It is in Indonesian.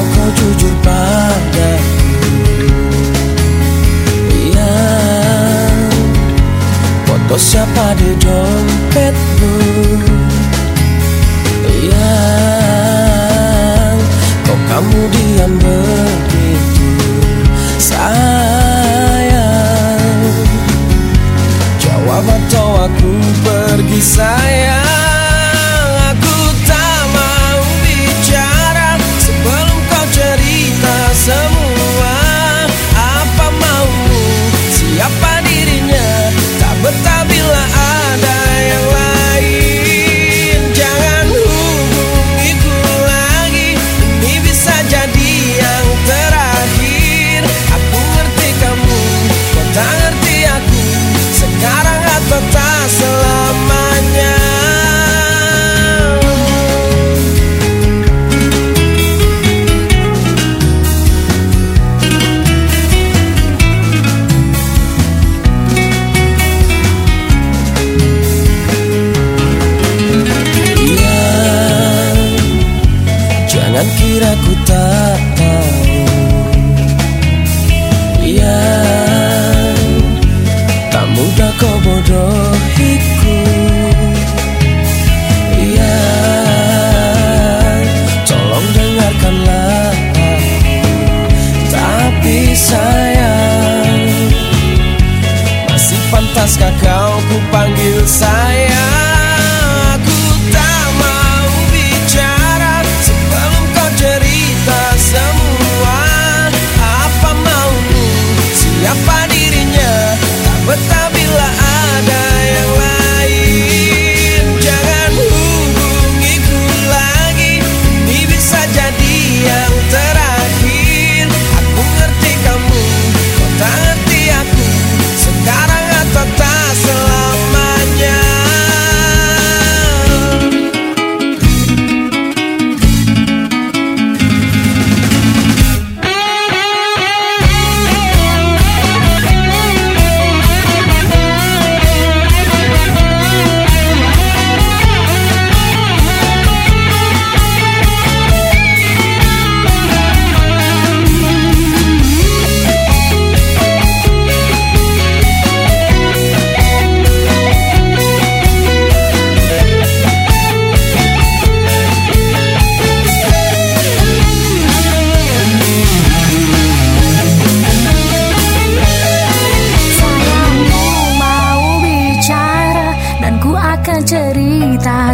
Kau jujur padaku Yang Foto siapa di dompetmu Yang Kok kamu diam begitu Sayang. Jawab atau aku pergi sayang. Mas kakao ku panggil